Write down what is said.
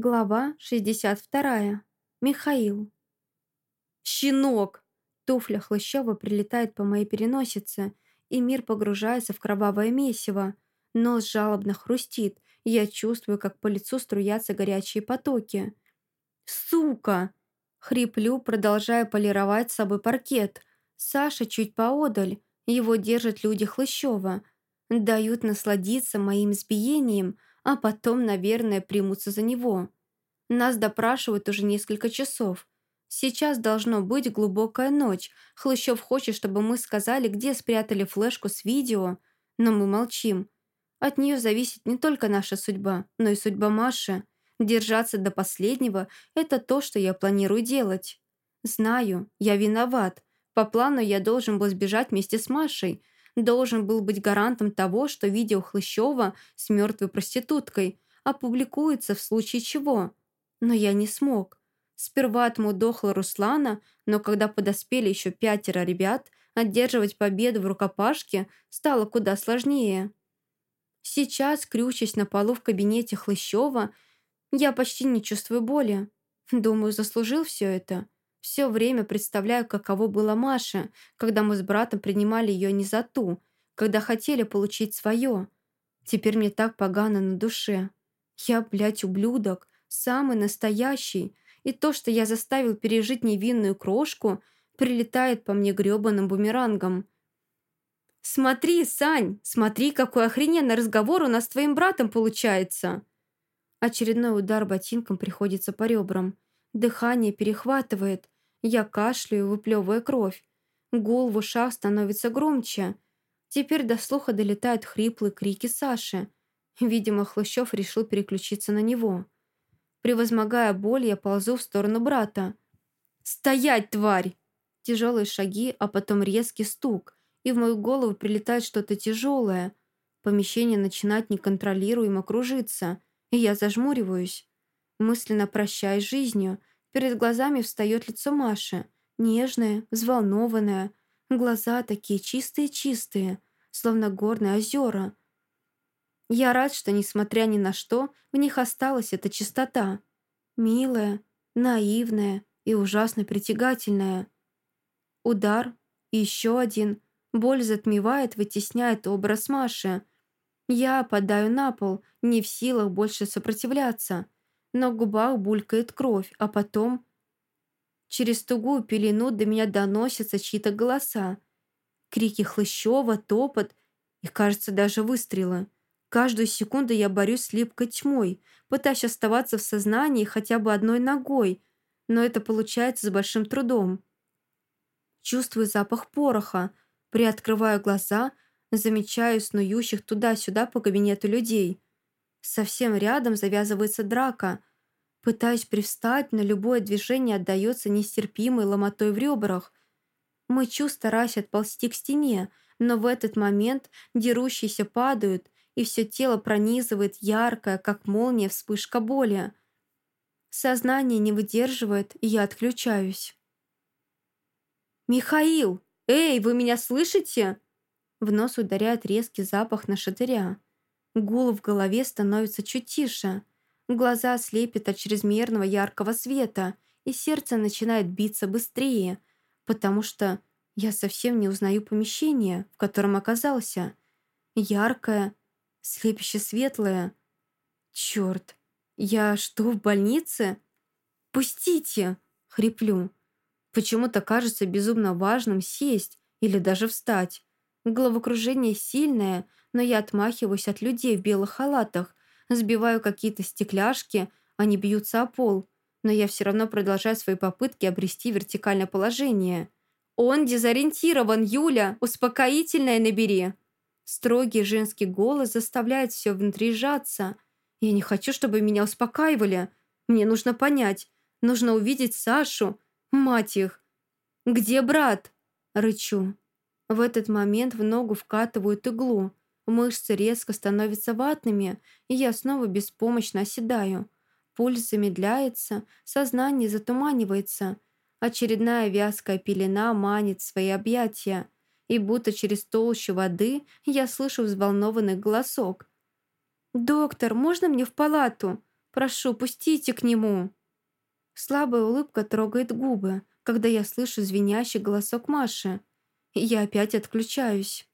Глава 62. Михаил. «Щенок!» Туфля Хлыщева прилетает по моей переносице, и мир погружается в кровавое месиво. Нос жалобно хрустит, и я чувствую, как по лицу струятся горячие потоки. «Сука!» Хриплю, продолжая полировать с собой паркет. Саша чуть поодаль. Его держат люди Хлыщева. Дают насладиться моим избиением – а потом, наверное, примутся за него. Нас допрашивают уже несколько часов. Сейчас должно быть глубокая ночь. Хлыщев хочет, чтобы мы сказали, где спрятали флешку с видео, но мы молчим. От нее зависит не только наша судьба, но и судьба Маши. Держаться до последнего – это то, что я планирую делать. Знаю, я виноват. По плану я должен был сбежать вместе с Машей – должен был быть гарантом того, что видео Хлыщева с мертвой проституткой опубликуется в случае чего. Но я не смог. Сперва отмудохла Руслана, но когда подоспели еще пятеро ребят, одерживать победу в рукопашке стало куда сложнее. Сейчас, крючась на полу в кабинете Хлыщева, я почти не чувствую боли. Думаю, заслужил все это. Все время представляю, каково было Маше, когда мы с братом принимали ее не за ту, когда хотели получить свое. Теперь мне так погано на душе. Я, блядь, ублюдок, самый настоящий, и то, что я заставил пережить невинную крошку, прилетает по мне грёбаным бумерангом. «Смотри, Сань, смотри, какой охрененный разговор у нас с твоим братом получается!» Очередной удар ботинком приходится по ребрам. Дыхание перехватывает. Я кашляю, выплевывая кровь. Гул в ушах становится громче. Теперь до слуха долетают хриплые крики Саши. Видимо, Хлыщев решил переключиться на него. Превозмогая боль, я ползу в сторону брата. «Стоять, тварь!» Тяжелые шаги, а потом резкий стук, и в мою голову прилетает что-то тяжелое. Помещение начинает неконтролируемо кружиться, и я зажмуриваюсь. Мысленно прощаясь с жизнью, перед глазами встает лицо Маши, нежное, взволнованное, глаза такие чистые-чистые, словно горные озера. Я рад, что, несмотря ни на что, в них осталась эта чистота. Милая, наивная и ужасно притягательная. Удар, еще один. Боль затмевает, вытесняет образ Маши. Я опадаю на пол, не в силах больше сопротивляться – на губах булькает кровь, а потом... Через тугую пелену до меня доносятся чьи-то голоса. Крики Хлыщева, топот и, кажется, даже выстрелы. Каждую секунду я борюсь с липкой тьмой, пытаясь оставаться в сознании хотя бы одной ногой, но это получается с большим трудом. Чувствую запах пороха, приоткрываю глаза, замечаю снующих туда-сюда по кабинету людей. Совсем рядом завязывается драка. Пытаюсь привстать, но любое движение отдается нестерпимой ломотой в ребрах. Мычу, стараясь отползти к стене, но в этот момент дерущиеся падают, и все тело пронизывает яркая, как молния, вспышка боли. Сознание не выдерживает, и я отключаюсь. «Михаил! Эй, вы меня слышите?» В нос ударяет резкий запах на шатыря. Гул в голове становится чуть тише. Глаза слепят от чрезмерного яркого света, и сердце начинает биться быстрее, потому что я совсем не узнаю помещение, в котором оказался. Яркое, слепяще светлое. Черт, я что, в больнице? «Пустите!» — хриплю. Почему-то кажется безумно важным сесть или даже встать. Головокружение сильное — но я отмахиваюсь от людей в белых халатах, сбиваю какие-то стекляшки, они бьются о пол, но я все равно продолжаю свои попытки обрести вертикальное положение. «Он дезориентирован, Юля! Успокоительное набери!» Строгий женский голос заставляет все внутри сжаться. Я не хочу, чтобы меня успокаивали. Мне нужно понять. Нужно увидеть Сашу. Мать их. «Где брат?» Рычу. В этот момент в ногу вкатывают иглу. Мышцы резко становятся ватными, и я снова беспомощно оседаю. Пульс замедляется, сознание затуманивается. Очередная вязкая пелена манит свои объятия. И будто через толщу воды я слышу взволнованный голосок. «Доктор, можно мне в палату? Прошу, пустите к нему!» Слабая улыбка трогает губы, когда я слышу звенящий голосок Маши. Я опять отключаюсь.